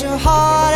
your heart